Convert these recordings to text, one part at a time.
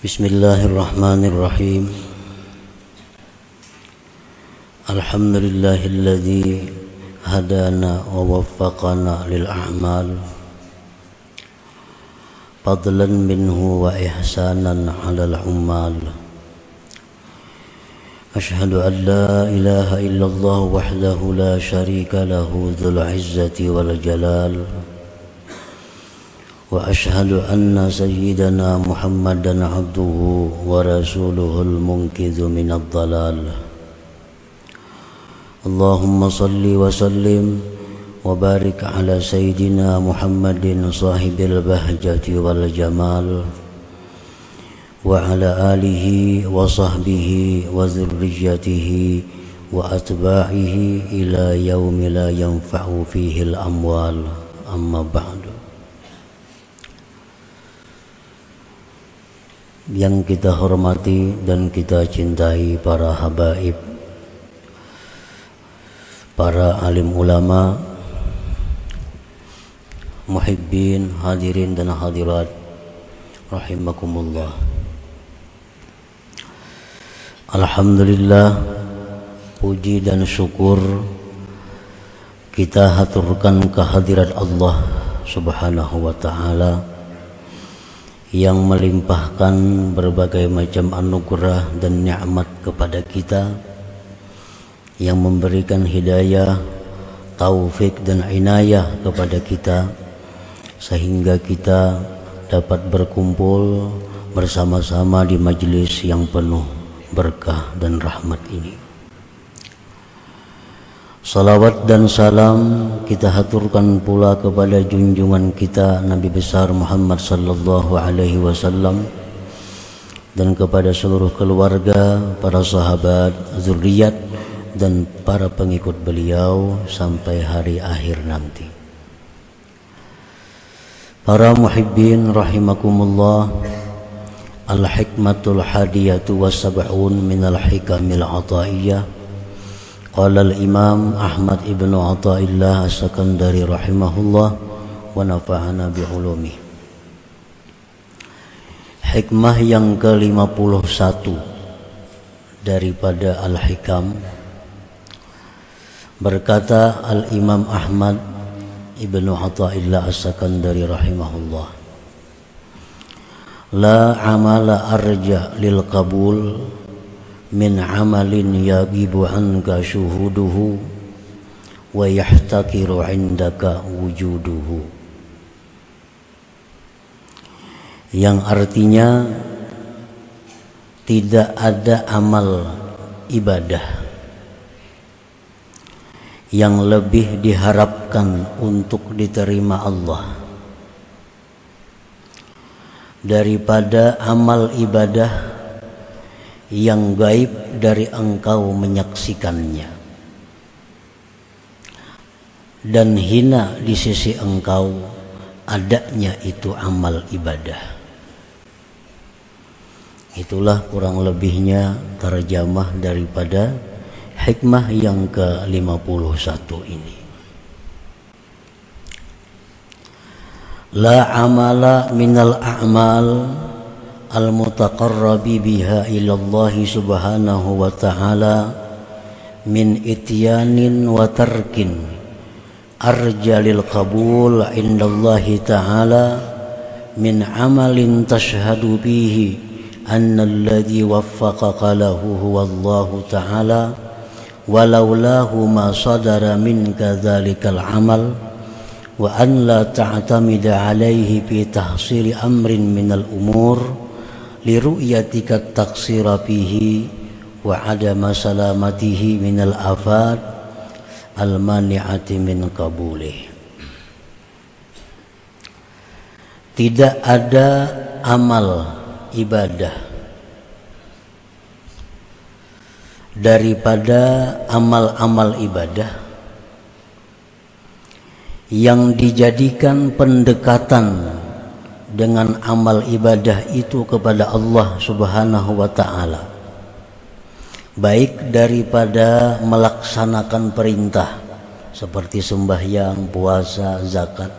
بسم الله الرحمن الرحيم. الحمد لله الذي هدانا ووفقنا للأعمال. فضلا منه وإحسانا على العمال. أشهد أن لا إله إلا الله وحده لا شريك له ذو العزة والجلال. وأشهد أن سيدنا محمدا عبده ورسوله المنقذ من الضلال. اللهم صل وسلم وبارك على سيدنا محمد صاحب البهجة والجمال وعلى آله وصحبه وذريته وأتباعه إلى يوم لا ينفع فيه الأموال. أما بعد. Yang kita hormati dan kita cintai para habaib para alim ulama muhibbin hadirin dan hadirat rahimakumullah. Alhamdulillah puji dan syukur kita haturkan kehadirat Allah Subhanahu wa taala yang melimpahkan berbagai macam anugerah dan nikmat kepada kita yang memberikan hidayah taufik dan inayah kepada kita sehingga kita dapat berkumpul bersama-sama di majlis yang penuh berkah dan rahmat ini Salawat dan salam kita haturkan pula kepada junjungan kita Nabi besar Muhammad sallallahu alaihi wasallam dan kepada seluruh keluarga, para sahabat, zuriat dan para pengikut beliau sampai hari akhir nanti. Para muhibbin rahimakumullah Al-hikmatul hadiyatu was sab'un minal hikamil ataiyah قال الإمام أحمد بن عطاء الله السكندري رحمه الله ونفعنا بعلومه Hikmah yang ke-51 daripada Al-Hikam berkata Al-Imam Ahmad Ibnu Athaillah As-Sakandari rahimahullah La amala arja lil qabul amalin yagibu anka syuhuduhu wa yahtakiru indaka wujuduhu. Yang artinya tidak ada amal ibadah yang lebih diharapkan untuk diterima Allah daripada amal ibadah yang gaib dari engkau menyaksikannya. Dan hina di sisi engkau adanya itu amal ibadah. Itulah kurang lebihnya terjemah daripada hikmah yang ke-51 ini. La amala minal a'mal المتقرب بها إلى الله سبحانه وتعالى من إتيان وترك أرجى للقبول عند الله تعالى من عمل تشهد به أن الذي وفقك له هو الله تعالى ولولاه ما صدر منك ذلك العمل وأن لا تعتمد عليه في تحصيل أمر من الأمور liru'yatika taksira fihi wa adama salamatihi minal afat al mani'ati min qabulih tidak ada amal ibadah daripada amal-amal ibadah yang dijadikan pendekatan dengan amal ibadah itu kepada Allah Subhanahu wa taala. Baik daripada melaksanakan perintah seperti sembahyang, puasa, zakat.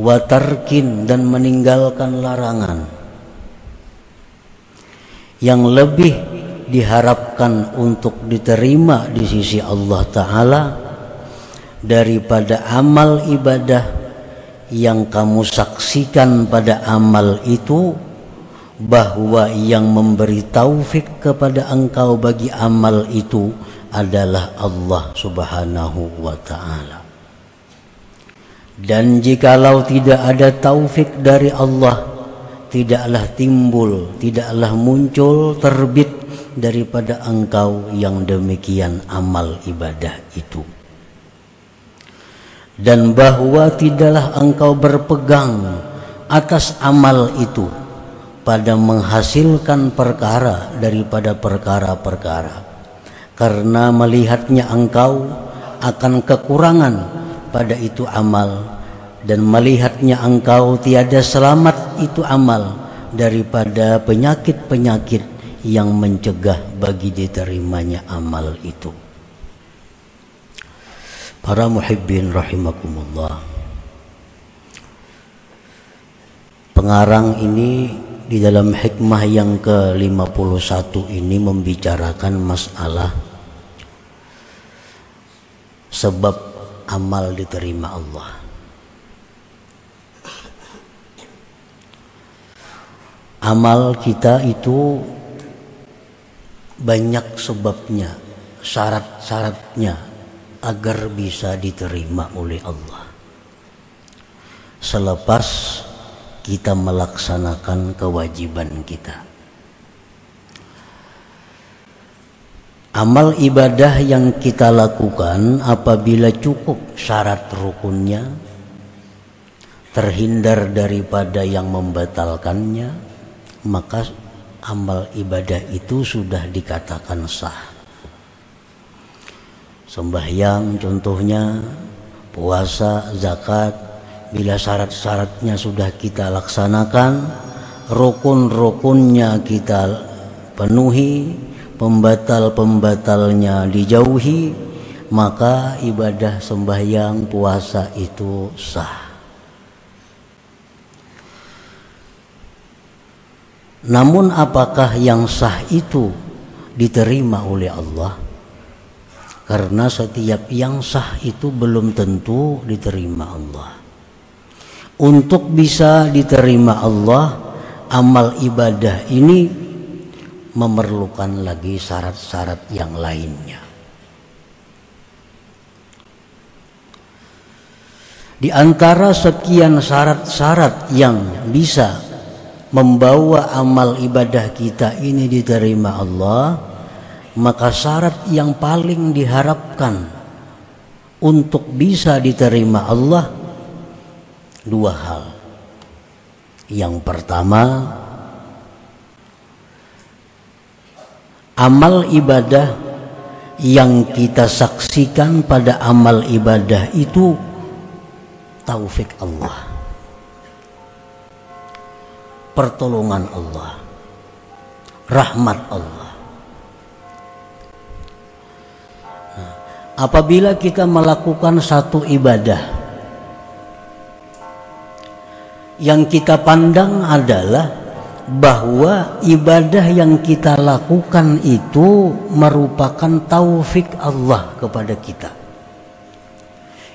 Watarkin dan meninggalkan larangan. yang lebih diharapkan untuk diterima di sisi Allah Ta'ala daripada amal ibadah yang kamu saksikan pada amal itu bahwa yang memberi taufik kepada engkau bagi amal itu adalah Allah Subhanahu wa taala. Dan jikalau tidak ada taufik dari Allah, tidaklah timbul, tidaklah muncul terbit daripada engkau yang demikian amal ibadah itu dan bahwa tidaklah engkau berpegang atas amal itu pada menghasilkan perkara daripada perkara-perkara karena melihatnya engkau akan kekurangan pada itu amal dan melihatnya engkau tiada selamat itu amal daripada penyakit-penyakit yang mencegah bagi diterimanya amal itu. Para muhibbin rahimakumullah. Pengarang ini di dalam hikmah yang ke-51 ini membicarakan masalah sebab amal diterima Allah. Amal kita itu banyak sebabnya, syarat-syaratnya agar bisa diterima oleh Allah. Selepas kita melaksanakan kewajiban kita. Amal ibadah yang kita lakukan apabila cukup syarat rukunnya, terhindar daripada yang membatalkannya, maka amal ibadah itu sudah dikatakan sah sembahyang contohnya puasa zakat bila syarat-syaratnya sudah kita laksanakan rukun-rukunnya kita penuhi pembatal-pembatalnya dijauhi maka ibadah sembahyang puasa itu sah. Namun apakah yang sah itu diterima oleh Allah karena setiap yang sah itu belum tentu diterima Allah. Untuk bisa diterima Allah, amal ibadah ini memerlukan lagi syarat-syarat yang lainnya. Di antara sekian syarat-syarat yang bisa membawa amal ibadah kita ini diterima Allah, maka syarat yang paling diharapkan untuk bisa diterima Allah dua hal. Yang pertama, amal ibadah yang kita saksikan pada amal ibadah itu taufik Allah. Pertolongan Allah. Rahmat Allah. Apabila kita melakukan satu ibadah yang kita pandang adalah bahwa ibadah yang kita lakukan itu merupakan taufik Allah kepada kita.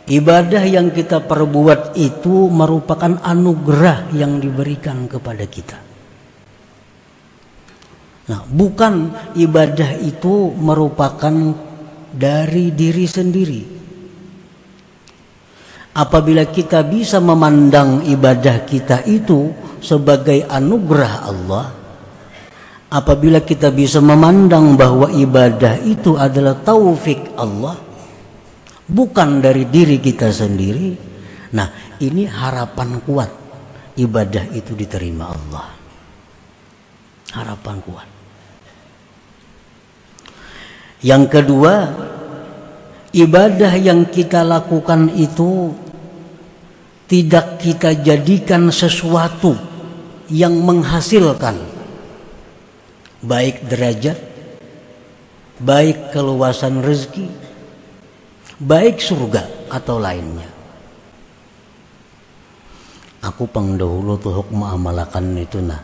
Ibadah yang kita perbuat itu merupakan anugerah yang diberikan kepada kita. Nah, bukan ibadah itu merupakan dari diri sendiri. Apabila kita bisa memandang ibadah kita itu sebagai anugerah Allah, apabila kita bisa memandang bahwa ibadah itu adalah taufik Allah, bukan dari diri kita sendiri, nah ini harapan kuat ibadah itu diterima Allah. Harapan kuat. Yang kedua, ibadah yang kita lakukan itu tidak kita jadikan sesuatu yang menghasilkan baik derajat, baik keluasan rezeki, baik surga atau lainnya. Aku pengdahulu tuh hukum amalakan itu nah.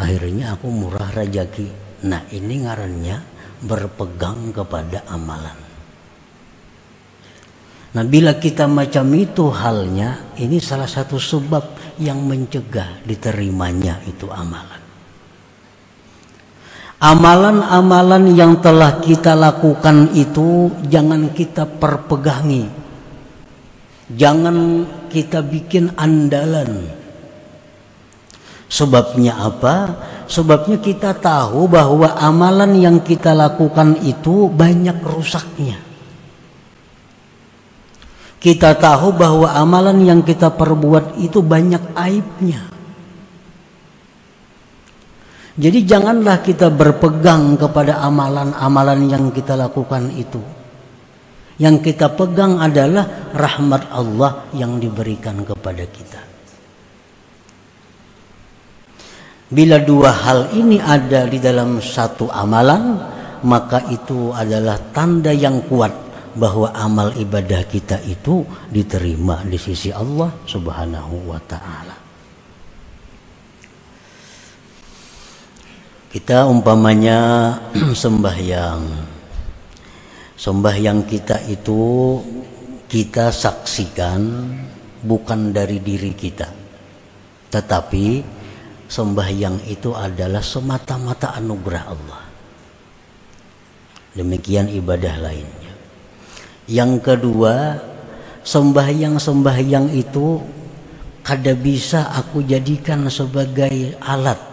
Akhirnya aku murah rejeki Nah ini ngarannya berpegang kepada amalan. Nah bila kita macam itu halnya, ini salah satu sebab yang mencegah diterimanya itu amalan. Amalan-amalan yang telah kita lakukan itu jangan kita perpegangi. Jangan kita bikin andalan. Sebabnya apa? Sebabnya kita tahu bahwa amalan yang kita lakukan itu banyak rusaknya. Kita tahu bahwa amalan yang kita perbuat itu banyak aibnya. Jadi janganlah kita berpegang kepada amalan-amalan yang kita lakukan itu. Yang kita pegang adalah rahmat Allah yang diberikan kepada kita. Bila dua hal ini ada di dalam satu amalan, maka itu adalah tanda yang kuat bahwa amal ibadah kita itu diterima di sisi Allah Subhanahu wa taala. Kita umpamanya sembahyang. Sembahyang kita itu kita saksikan bukan dari diri kita. Tetapi sembahyang itu adalah semata-mata anugerah Allah. Demikian ibadah lainnya. Yang kedua, sembahyang-sembahyang itu kada bisa aku jadikan sebagai alat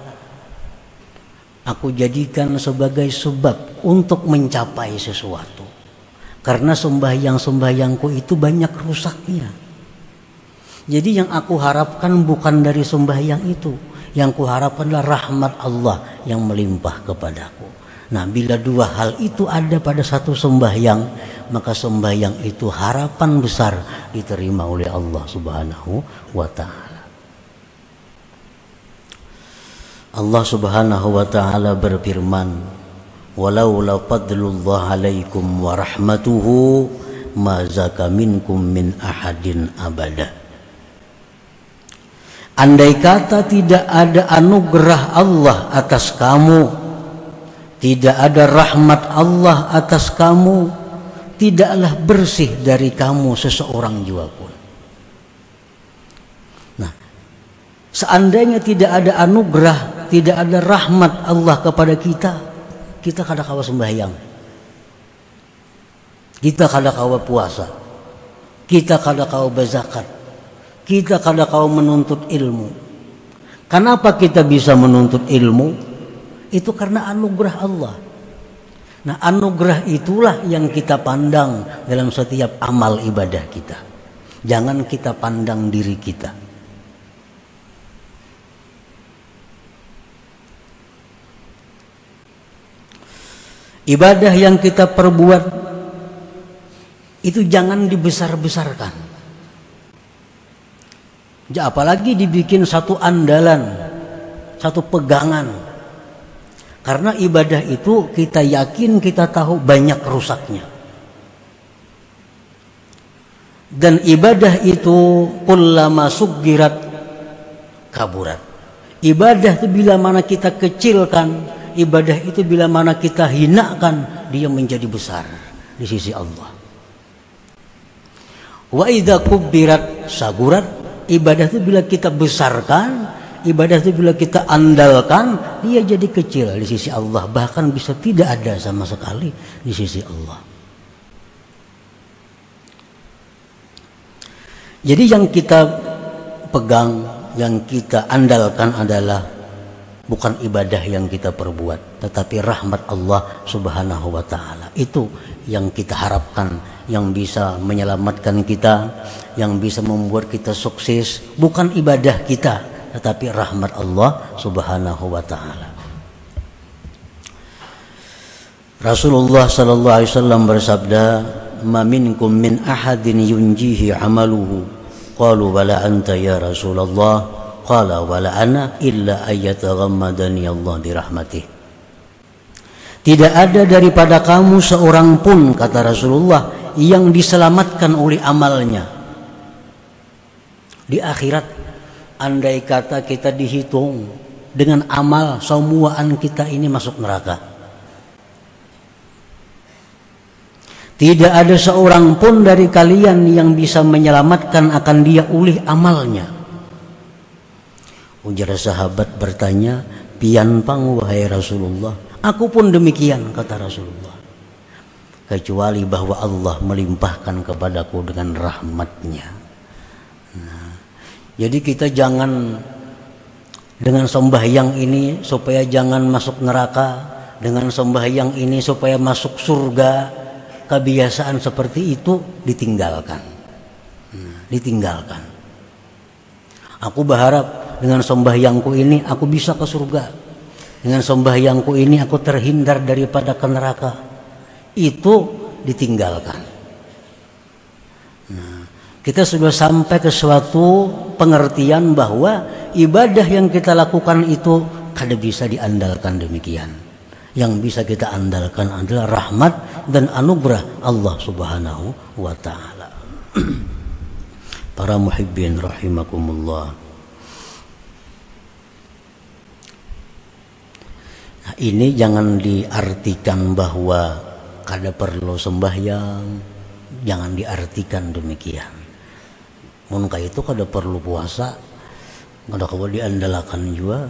aku jadikan sebagai sebab untuk mencapai sesuatu. Karena sembahyang-sembahyangku itu banyak rusaknya. Jadi yang aku harapkan bukan dari sembahyang itu. Yang kuharapkan adalah rahmat Allah yang melimpah kepadaku. Nah bila dua hal itu ada pada satu sembahyang, maka sembahyang itu harapan besar diterima oleh Allah subhanahu wa ta'ala. Allah Subhanahu wa taala berfirman, "Walau la fadlullah alaikum wa rahmatuhu ma zaka minkum min ahadin abada." Andai kata tidak ada anugerah Allah atas kamu, tidak ada rahmat Allah atas kamu, tidaklah bersih dari kamu seseorang jua pun. Nah, seandainya tidak ada anugerah tidak ada rahmat Allah kepada kita, kita kada kawa sembahyang. Kita kada kawa puasa. Kita kada kawa berzakat. Kita kada kawa menuntut ilmu. Kenapa kita bisa menuntut ilmu? Itu karena anugerah Allah. Nah, anugerah itulah yang kita pandang dalam setiap amal ibadah kita. Jangan kita pandang diri kita. Ibadah yang kita perbuat itu jangan dibesar-besarkan. Ya, apalagi dibikin satu andalan, satu pegangan. Karena ibadah itu kita yakin kita tahu banyak rusaknya. Dan ibadah itu kullama sugirat kaburat. Ibadah itu bila mana kita kecilkan, ibadah itu bila mana kita hinakan dia menjadi besar di sisi Allah. Wa idza kubbirat sagurat ibadah itu bila kita besarkan ibadah itu bila kita andalkan dia jadi kecil di sisi Allah bahkan bisa tidak ada sama sekali di sisi Allah. Jadi yang kita pegang, yang kita andalkan adalah bukan ibadah yang kita perbuat tetapi rahmat Allah Subhanahu wa taala itu yang kita harapkan yang bisa menyelamatkan kita yang bisa membuat kita sukses bukan ibadah kita tetapi rahmat Allah Subhanahu wa taala. Rasulullah sallallahu alaihi wasallam bersabda ma minkum min ahadin yunjihi amaluhu. Qalu wala anta ya Rasulullah. Qala wala ana illa ayyataghammadani Allah birahmatih. Tidak ada daripada kamu seorang pun kata Rasulullah yang diselamatkan oleh amalnya. Di akhirat andai kata kita dihitung dengan amal semuaan kita ini masuk neraka. Tidak ada seorang pun dari kalian yang bisa menyelamatkan akan dia ulih amalnya. Ujar sahabat bertanya, "Pian pang wahai Rasulullah?" Aku pun demikian kata Rasulullah. Kecuali bahwa Allah melimpahkan kepadaku dengan rahmatnya. Nah, jadi kita jangan dengan sembahyang ini supaya jangan masuk neraka, dengan sembahyang ini supaya masuk surga, kebiasaan seperti itu ditinggalkan. Nah, ditinggalkan. Aku berharap dengan sembahyangku ini aku bisa ke surga. Dengan sembahyangku ini aku terhindar daripada ke neraka. Itu ditinggalkan. Nah, kita sudah sampai ke suatu pengertian bahwa ibadah yang kita lakukan itu kada bisa diandalkan demikian. Yang bisa kita andalkan adalah rahmat dan anugerah Allah Subhanahu wa taala. Para muhibbin rahimakumullah. Nah, ini jangan diartikan bahwa kada perlu sembahyang, jangan diartikan demikian. Mun itu kada perlu puasa kada kawa diandalkan juga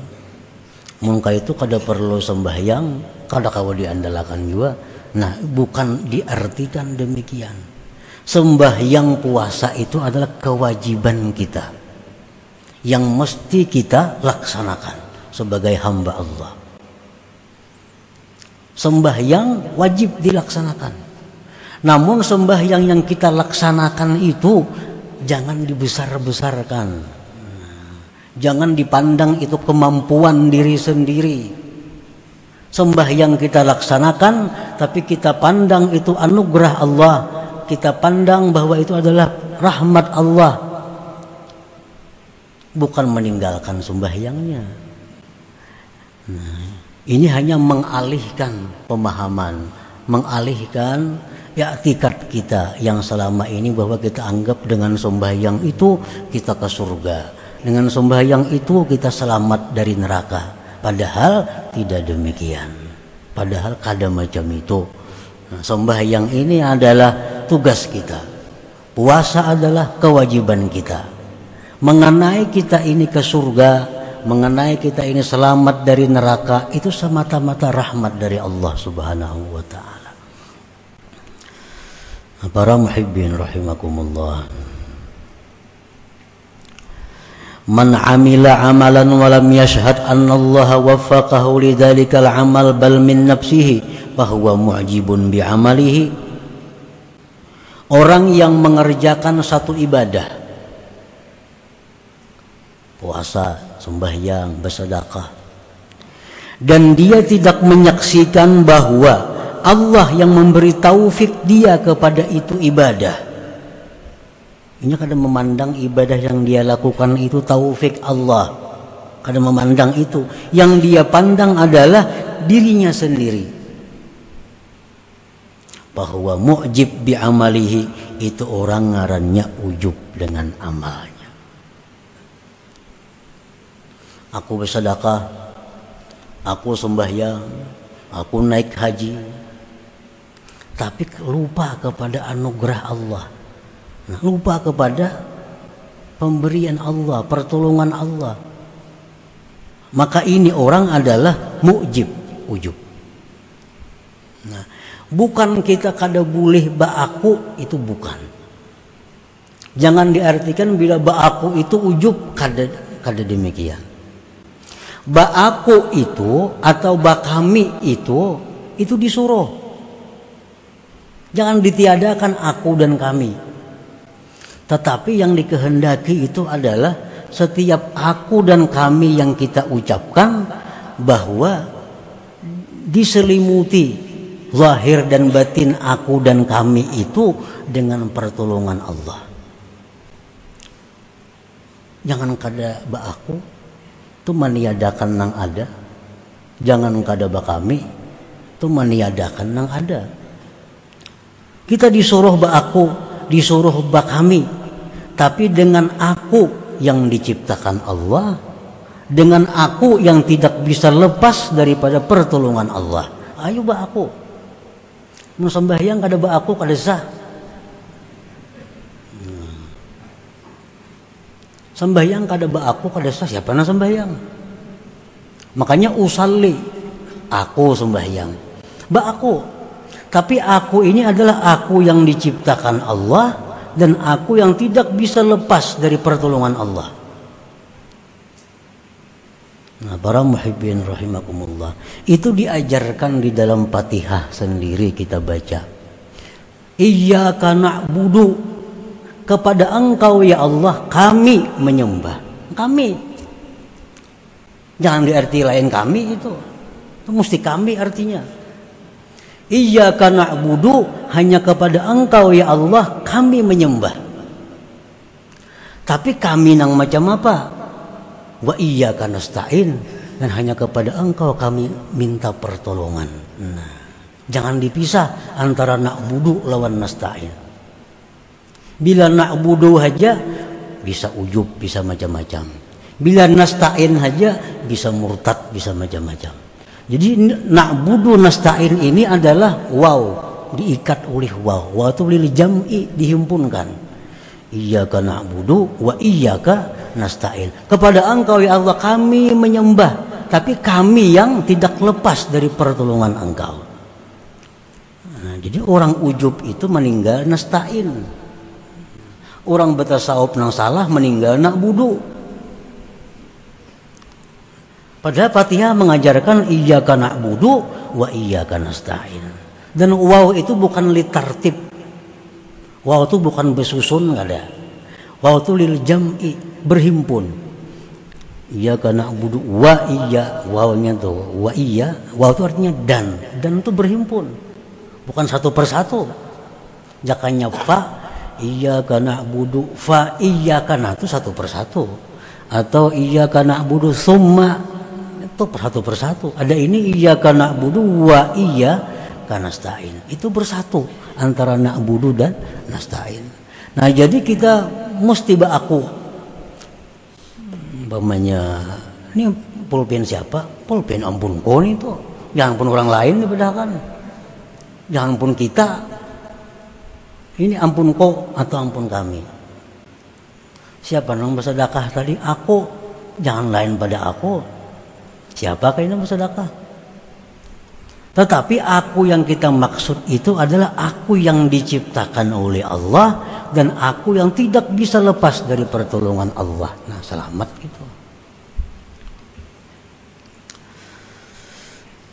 mun itu kada perlu sembahyang kada kawa diandalkan juga nah bukan diartikan demikian. Sembahyang puasa itu adalah kewajiban kita yang mesti kita laksanakan sebagai hamba Allah sembahyang wajib dilaksanakan namun sembahyang yang kita laksanakan itu jangan dibesar-besarkan. Jangan dipandang itu kemampuan diri sendiri. Sembahyang kita laksanakan, tapi kita pandang itu anugerah Allah. Kita pandang bahwa itu adalah rahmat Allah. Bukan meninggalkan sembahyangnya. Nah, ini hanya mengalihkan pemahaman, mengalihkan ya tiket kita yang selama ini bahwa kita anggap dengan sembahyang itu kita ke surga. Dengan sembahyang itu kita selamat dari neraka. Padahal tidak demikian. Padahal kada macam itu. Nah, sembahyang ini adalah tugas kita. Puasa adalah kewajiban kita. Mengenai kita ini ke surga mengenai kita ini selamat dari neraka itu semata-mata rahmat dari Allah Subhanahu wa taala. Para muhibbin rahimakumullah. Man amila amalan wa lam yashhad anna Allah waffaqahu lidzalikal amal bal min nafsihi bahwa mu'jibun bi amalihi. Orang yang mengerjakan satu ibadah puasa, sembahyang, bersedekah dan dia tidak menyaksikan bahwa Allah yang memberi taufik dia kepada itu ibadah. Ini kadang memandang ibadah yang dia lakukan itu taufik Allah. Kadang memandang itu. Yang dia pandang adalah dirinya sendiri. Bahwa mu'jib bi amalihi itu orang ngarannya ujub dengan amalnya. Aku bersedekah, aku sembahyang, aku naik haji, tapi lupa kepada anugerah Allah. Nah, lupa kepada pemberian Allah pertolongan Allah. Maka ini orang adalah mujib ujub. Nah bukan kita kada boleh baaku itu bukan. Jangan diartikan bila baaku itu ujub kada kada demikian baaku itu atau bakami itu itu disuruh Jangan ditiadakan aku dan kami. Tetapi yang dikehendaki itu adalah setiap aku dan kami yang kita ucapkan bahwa diselimuti zahir dan batin aku dan kami itu dengan pertolongan Allah. Jangan kada ba aku itu meniadakan nang ada. Jangan kada ba kami itu meniadakan nang ada. Kita disuruh bak aku, disuruh bak kami. Tapi dengan aku yang diciptakan Allah, dengan aku yang tidak bisa lepas daripada pertolongan Allah. Ayo ba aku. Mau sembahyang kada ba aku kada sah. Sembahyang kada ba aku kada sah siapa nak sembahyang? Makanya usalli aku sembahyang. Ba aku. Tapi aku ini adalah aku yang diciptakan Allah dan aku yang tidak bisa lepas dari pertolongan Allah. Nah, para muhibbin rahimakumullah. Itu diajarkan di dalam Fatihah sendiri kita baca. Iyyaka na'budu. Kepada Engkau ya Allah kami menyembah. Kami. Jangan diarti lain kami itu. Itu mesti kami artinya. Iyyaka na'budu hanya kepada Engkau ya Allah kami menyembah. Tapi kami nang macam apa? wa iyyaka nasta'in dan hanya kepada engkau kami minta pertolongan. Nah, jangan dipisah antara na'budu lawan nasta'in. Bila na'budu saja bisa ujub, bisa macam-macam. Bila nasta'in saja bisa murtad, bisa macam-macam. Jadi na'budu nasta'in ini adalah wow, diikat oleh wow. Wow itu boleh jam'i, dihimpunkan Iyyaka na'budu wa iyyaka nasta'in. Kepada Engkau ya Allah kami menyembah, tapi kami yang tidak lepas dari pertolongan Engkau. Nah, jadi orang ujub itu meninggal nasta'in. Orang betasawuf nang salah meninggal na'budu. Padahal Fatihah mengajarkan iyyaka na'budu wa iyyaka nasta'in. Dan wow itu bukan litartib Waw itu bukan bersusun nggak ada. Waw itu lil jam'i berhimpun. Iya karena budu wa iya wawnya tuh wa iya waw itu artinya dan dan itu berhimpun bukan satu persatu jakanya fa iya karena budu fa iya karena itu satu persatu atau iya karena budu summa itu persatu persatu ada ini iya karena budu wa iya karena stain itu bersatu antara na'budu dan nasta'in. Nah, jadi kita mesti aku umpamanya ini pulpen siapa? Pulpen ampun kau itu. Jangan pun orang lain dibedakan. Jangan pun kita. Ini ampun kau atau ampun kami. Siapa yang bersedekah tadi? Aku. Jangan lain pada aku. Siapa yang bersedekah? Tetapi aku yang kita maksud itu adalah aku yang diciptakan oleh Allah dan aku yang tidak bisa lepas dari pertolongan Allah. Nah, selamat itu.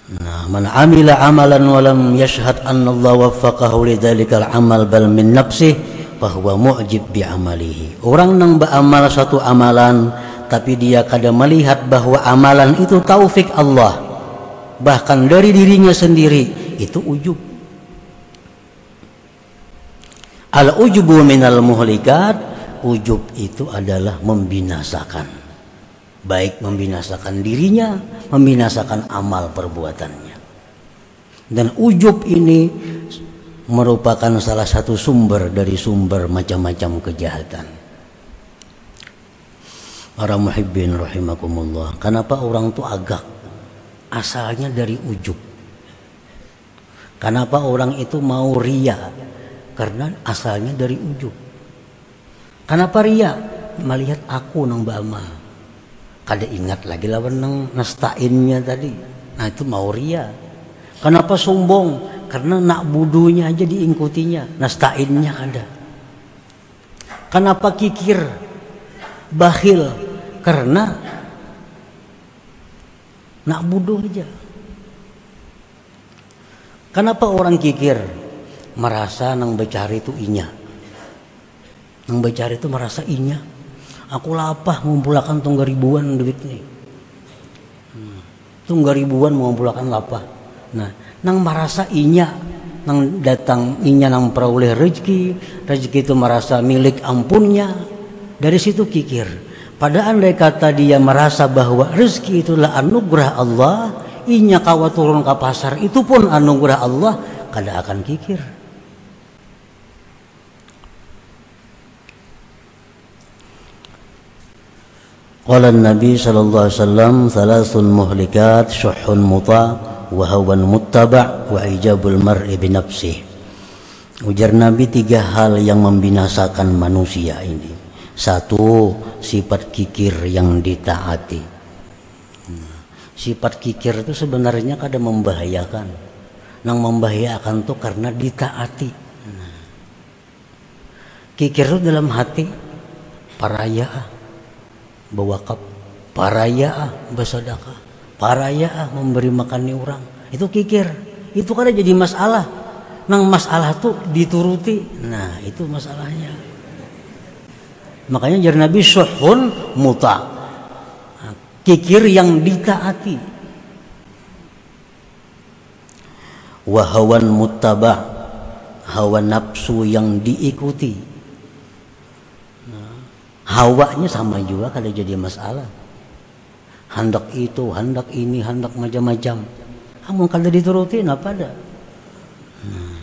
Nah, man amila amalan wa lam yashhad anna Allah waffaqahu lidzalikal amal bal min nafsih bahwa mu'jib bi amalihi. Orang nang beramal satu amalan tapi dia kadang melihat bahwa amalan itu taufik Allah bahkan dari dirinya sendiri itu ujub al ujubu minal muhlikat ujub itu adalah membinasakan baik membinasakan dirinya membinasakan amal perbuatannya dan ujub ini merupakan salah satu sumber dari sumber macam-macam kejahatan para muhibbin rahimakumullah kenapa orang itu agak asalnya dari ujub. Kenapa orang itu mau ria? Karena asalnya dari ujub. Kenapa ria? Melihat aku nang bama. Kada ingat lagi lawan nang nastainnya tadi. Nah itu mau ria. Kenapa sombong? Karena nak budunya aja diingkutinya. Nastainnya kada. Kenapa kikir? Bakhil? Karena Nak bodoh aja. Kenapa orang kikir merasa nang becari itu inya? Nang becari itu merasa inya. Aku lapah mengumpulkan tunggal ribuan duit nih. Hmm. Tunggal ribuan mengumpulkan lapah. Nah, nang merasa inya nang datang inya nang peroleh rezeki, rezeki itu merasa milik ampunnya. Dari situ kikir. Pada andai kata dia merasa bahwa rezeki itulah anugerah Allah, inya kawa turun ke pasar itu pun anugerah Allah, kada akan kikir. Qala Nabi sallallahu alaihi wasallam thalathun muhlikat syuhun muta wa hawan muttaba wa bi nafsih. Ujar Nabi tiga hal yang membinasakan manusia ini. Satu, sifat kikir yang ditaati. Sifat kikir itu sebenarnya kadang membahayakan. Nang membahayakan tuh karena ditaati. Kikir itu dalam hati paraya bewakaf paraya bersedekah paraya memberi makan orang. Itu kikir. Itu kan jadi masalah. Nang masalah tuh dituruti. Nah itu masalahnya. Makanya jadi Nabi suhun muta. Nah, kikir yang ditaati. Wahawan mutabah hawa nafsu yang diikuti hawanya sama juga kalau jadi masalah. Hendak itu hendak ini hendak macam-macam. Kamu kalau diturutin apa ada? Nah,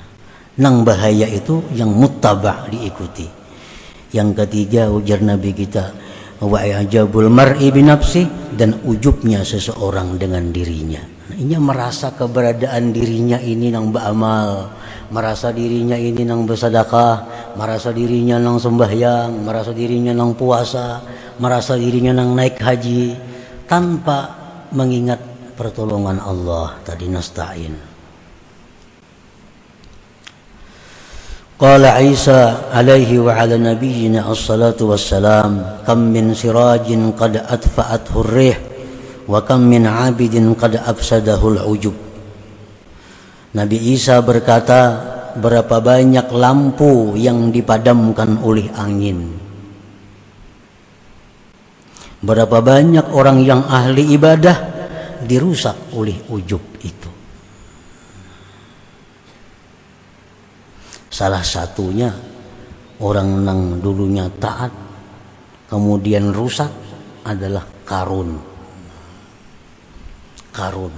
nang bahaya itu yang mutabak diikuti. Yang ketiga ujar nabi kita wa ajabul mar'i binafsi dan ujubnya seseorang dengan dirinya nah, ini merasa keberadaan dirinya ini nang beramal merasa dirinya ini nang bersedekah, merasa dirinya nang sembahyang, merasa dirinya nang puasa, merasa dirinya nang naik haji tanpa mengingat pertolongan Allah tadi nasta'in. قال عيسى عليه وعلى نبينا الصلاة والسلام كم من سراج قد أدفأته الريح Wa kam min abidin qad ujub. Nabi Isa berkata, berapa banyak lampu yang dipadamkan oleh angin. Berapa banyak orang yang ahli ibadah dirusak oleh ujub itu. Salah satunya orang yang dulunya taat kemudian rusak adalah karun. Karun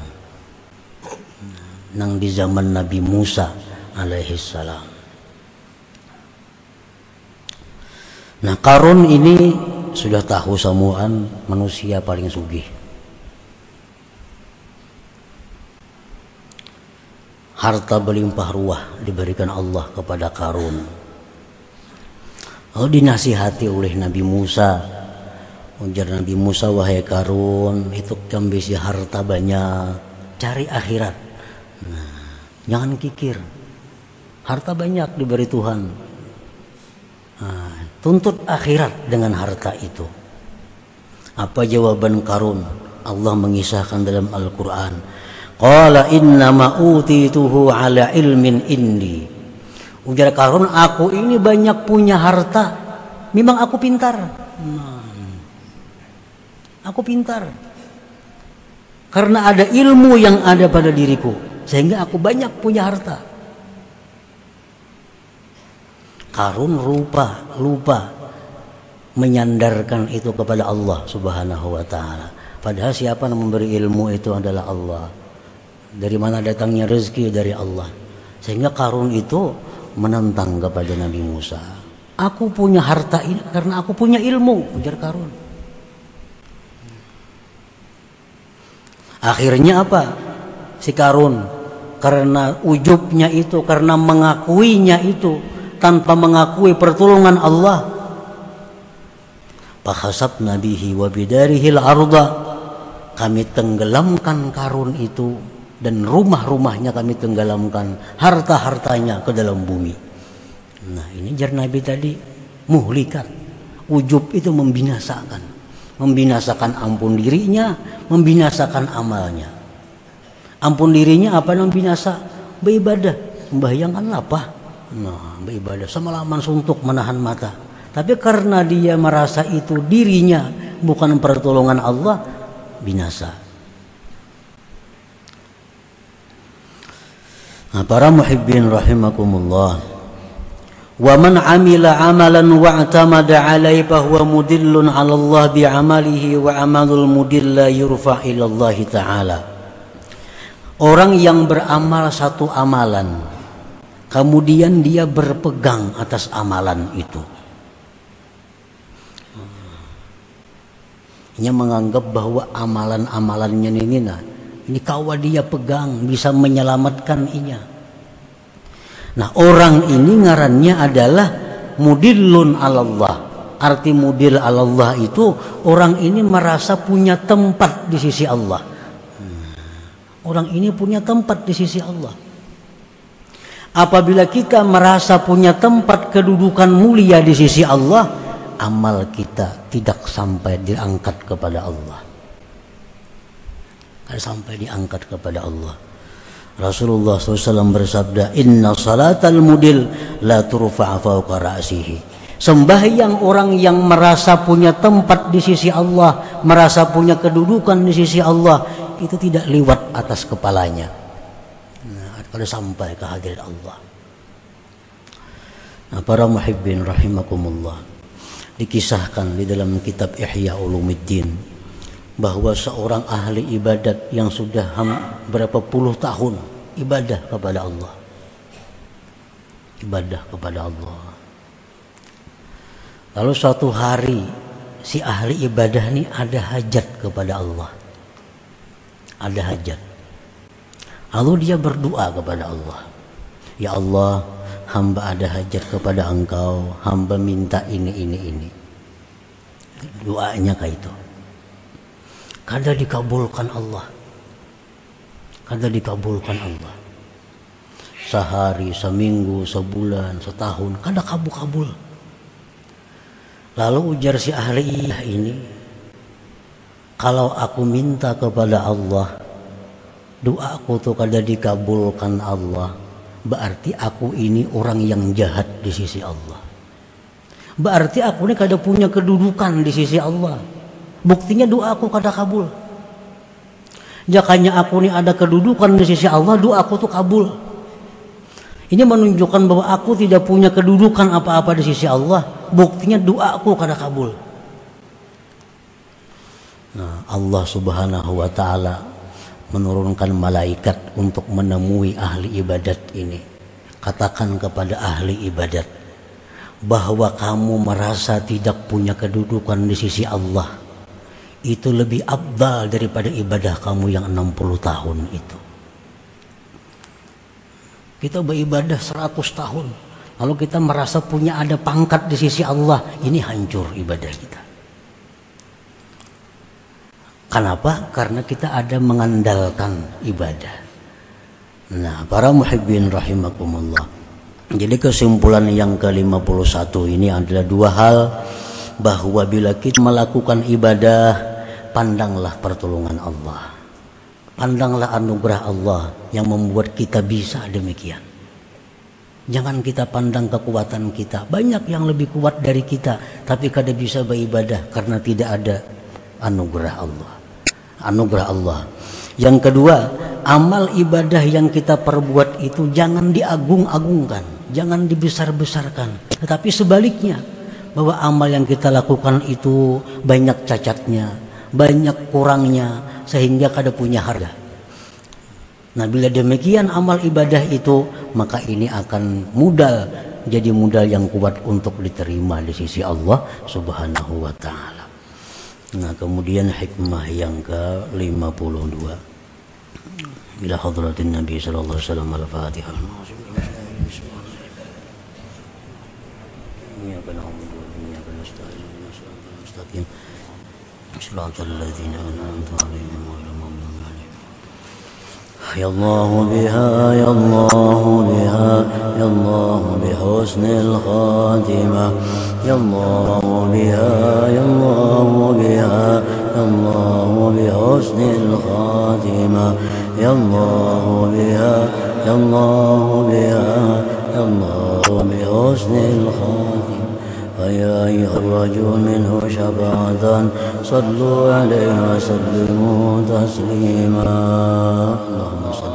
nang di zaman Nabi Musa alaihi salam. Nah Karun ini sudah tahu semuaan manusia paling sugih. Harta berlimpah ruah diberikan Allah kepada Karun. Oh dinasihati oleh Nabi Musa. Ujar Nabi Musa wahai Karun itu kambisi harta banyak cari akhirat Jangan kikir. Harta banyak diberi Tuhan. Nah, tuntut akhirat dengan harta itu. Apa jawaban Karun? Allah mengisahkan dalam Al-Quran. Qala innama utituhu ala ilmin indi. Ujar Karun, aku ini banyak punya harta. Memang aku pintar. Nah, aku pintar. Karena ada ilmu yang ada pada diriku sehingga aku banyak punya harta. Karun rupa lupa menyandarkan itu kepada Allah Subhanahu wa taala. Padahal siapa yang memberi ilmu itu adalah Allah. Dari mana datangnya rezeki dari Allah. Sehingga Karun itu menentang kepada Nabi Musa. Aku punya harta ini karena aku punya ilmu, ujar Karun. Akhirnya apa? si Karun karena ujubnya itu karena mengakuinya itu tanpa mengakui pertolongan Allah. Pahasab nabihi wa bidarihil arda kami tenggelamkan karun itu dan rumah-rumahnya kami tenggelamkan harta-hartanya ke dalam bumi. Nah ini jar nabi tadi muhlikat ujub itu membinasakan membinasakan ampun dirinya membinasakan amalnya. Ampun dirinya apa yang binasa beribadah. Membayangkan apa? Nah beribadah. Semalaman suntuk menahan mata. Tapi karena dia merasa itu dirinya bukan pertolongan Allah binasa. Nah, para muhibbin rahimakumullah wa atamada alaihi huwa mudillun ala Allah bi amalihi wa amalul mudilla yurfa ila Allah ta'ala Orang yang beramal satu amalan, kemudian dia berpegang atas amalan itu. Ia menganggap bahwa amalan-amalannya ini nah, ini kawa dia pegang bisa menyelamatkan inya. Nah orang ini ngarannya adalah mudillun Allah. Arti mudil Allah itu orang ini merasa punya tempat di sisi Allah. Orang ini punya tempat di sisi Allah. Apabila kita merasa punya tempat kedudukan mulia di sisi Allah, amal kita tidak sampai diangkat kepada Allah. Tidak sampai diangkat kepada Allah. Rasulullah SAW bersabda, Inna salatal mudil la turfa'a fauqa ra'sihi. Sembahyang orang yang merasa punya tempat di sisi Allah, merasa punya kedudukan di sisi Allah, itu tidak lewat atas kepalanya kalau sampai ke hadirat Allah. Nah, para muhibbin rahimakumullah dikisahkan di dalam kitab Ihya Ulumuddin bahwa seorang ahli ibadat yang sudah berapa puluh tahun ibadah kepada Allah ibadah kepada Allah lalu suatu hari si ahli ibadah ini ada hajat kepada Allah ada hajat Lalu dia berdoa kepada Allah. Ya Allah, hamba ada hajat kepada engkau. Hamba minta ini, ini, ini. Doanya kayak itu. Kada dikabulkan Allah. Kada dikabulkan Allah. Sehari, seminggu, sebulan, setahun. Kada kabul-kabul. Lalu ujar si ahli ini. Kalau aku minta kepada Allah doaku tuh kada dikabulkan Allah berarti aku ini orang yang jahat di sisi Allah berarti aku ini kada punya kedudukan di sisi Allah buktinya doaku kada kabul jakanya aku ini ada kedudukan di sisi Allah doaku tuh kabul ini menunjukkan bahwa aku tidak punya kedudukan apa-apa di sisi Allah buktinya doaku kada kabul Nah, Allah Subhanahu wa taala menurunkan malaikat untuk menemui ahli ibadat ini. Katakan kepada ahli ibadat bahwa kamu merasa tidak punya kedudukan di sisi Allah. Itu lebih abdal daripada ibadah kamu yang 60 tahun itu. Kita beribadah 100 tahun. Lalu kita merasa punya ada pangkat di sisi Allah. Ini hancur ibadah kita. Kenapa? Karena kita ada mengandalkan ibadah. Nah, para muhibbin rahimakumullah. Jadi kesimpulan yang ke-51 ini adalah dua hal bahwa bila kita melakukan ibadah pandanglah pertolongan Allah. Pandanglah anugerah Allah yang membuat kita bisa demikian. Jangan kita pandang kekuatan kita. Banyak yang lebih kuat dari kita, tapi kada bisa beribadah karena tidak ada anugerah Allah anugerah Allah. Yang kedua, amal ibadah yang kita perbuat itu jangan diagung-agungkan, jangan dibesar-besarkan. Tetapi sebaliknya, bahwa amal yang kita lakukan itu banyak cacatnya, banyak kurangnya sehingga kada punya harga. Nah, bila demikian amal ibadah itu, maka ini akan modal jadi modal yang kuat untuk diterima di sisi Allah Subhanahu wa taala. Nah, kemudian hikmah yang ke-52. bila hadratin Nabi sallallahu alaihi wasallam al-Fatihah. Yeah. صراط الذين أنعمت عليهم غير المغضوب عليهم. يا الله بها يا الله بها يا الله بحسن الخاتمة. يا الله بها يا الله بها يا الله بحسن الخاتمة. يا الله بها يا الله بها يا الله بحسن الخاتمة. فيا أيها الرجل منه شفاعة. صلوا عليه وسلموا تسليما. اللهم صل